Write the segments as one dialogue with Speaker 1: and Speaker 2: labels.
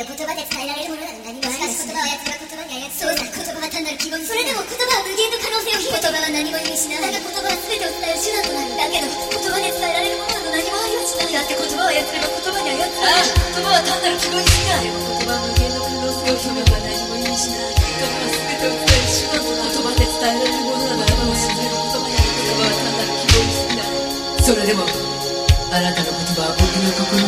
Speaker 1: 言葉で伝えられるものなど何もしかし言葉を操るは言葉に操るそうだ言葉は単なる希望それでも言葉は無限の可能性を秘め言葉は何も意味しないだが言葉は全てを伝える手段となるだけど言葉で伝えられるものなど何もありはしないだって言葉を操れば言葉に操る
Speaker 2: ああ言葉は単なる希望に過ぎないでも言葉は無限の可能性を秘めは何も意味しない言葉は全てを伝える。手段となる言葉で伝えられるものなら何もしない言葉に言葉は単なる希望に過ぎないそれでもあなたの言葉は僕の心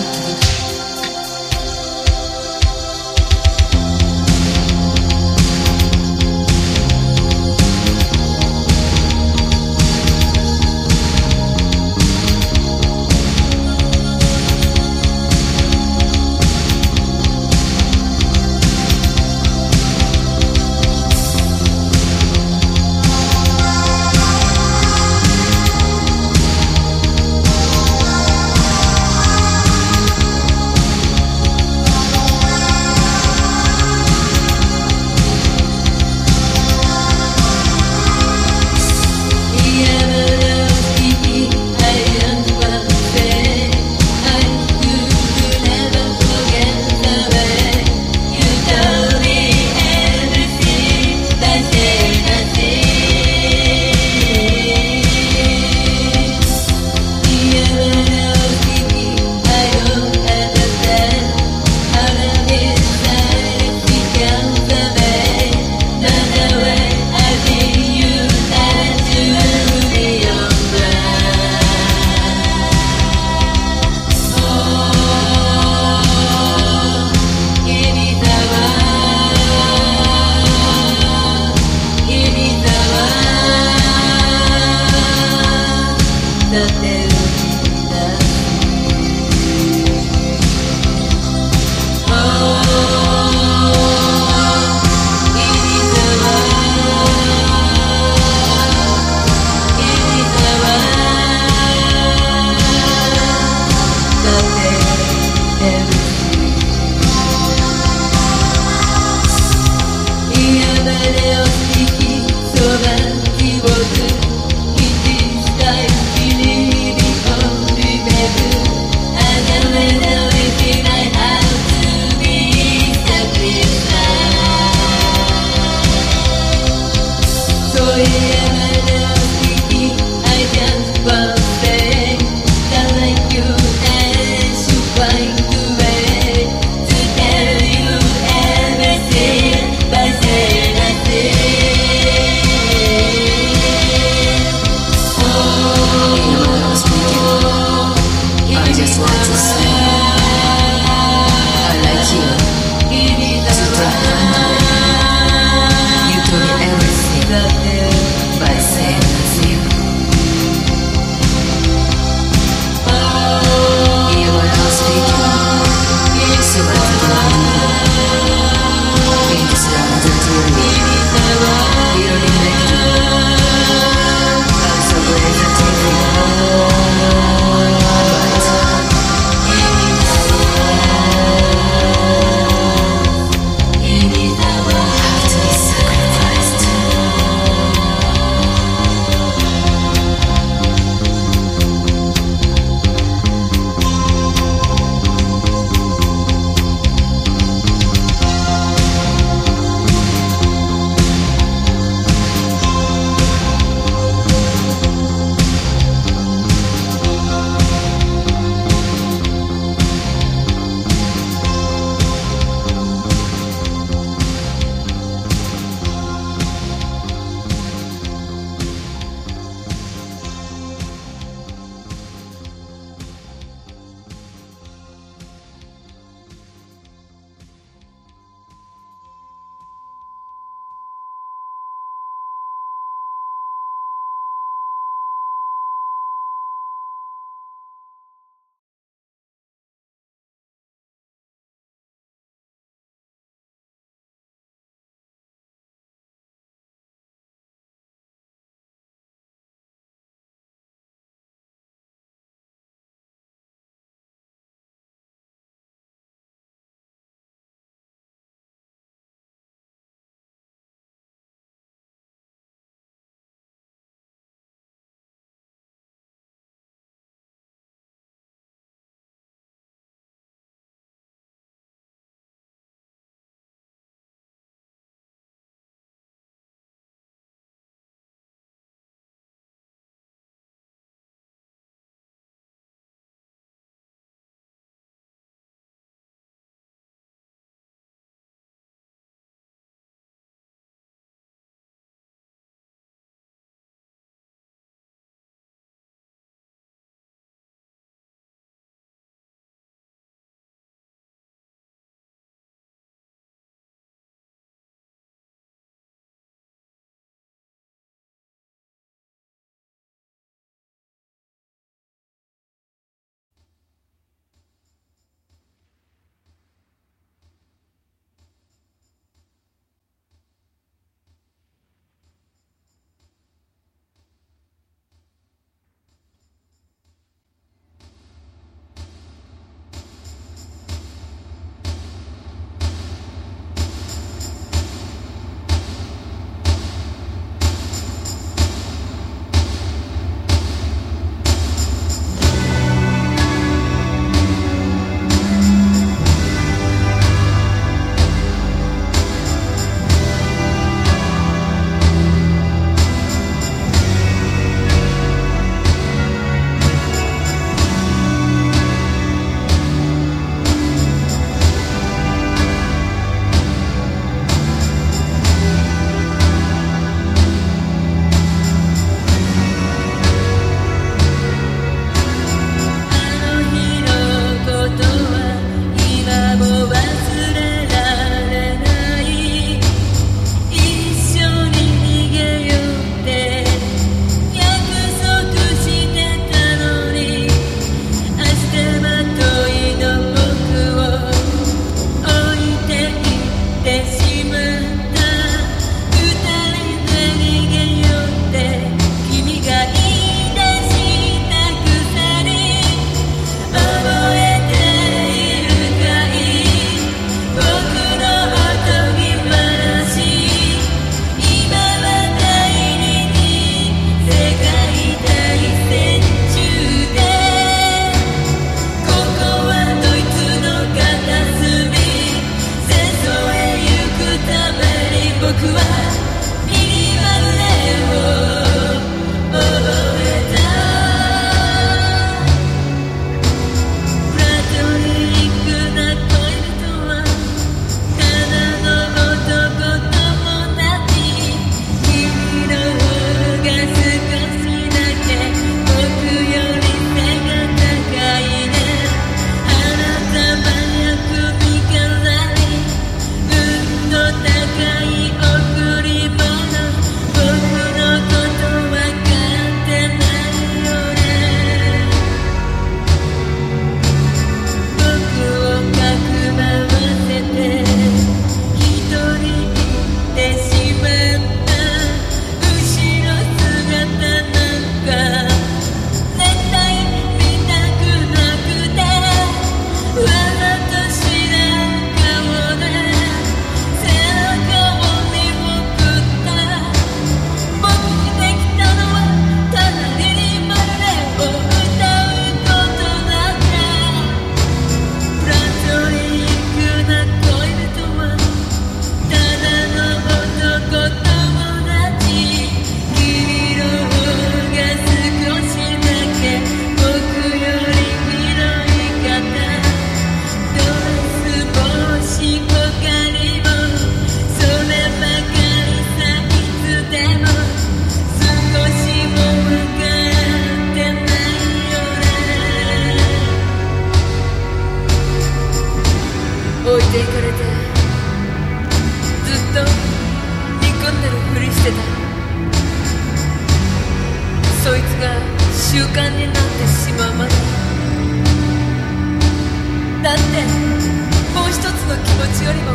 Speaker 2: 気持ちよりも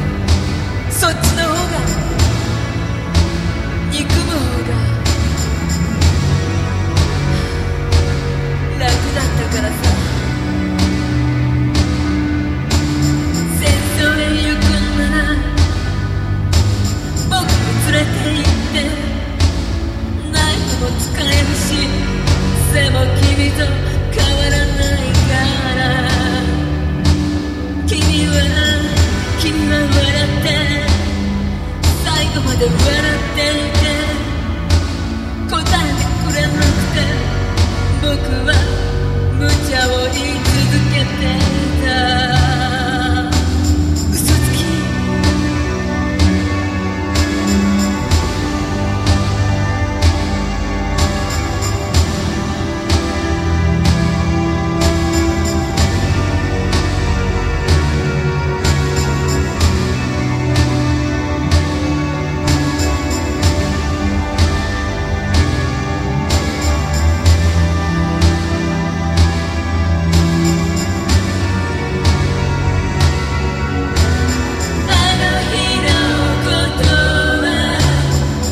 Speaker 2: そっちの方が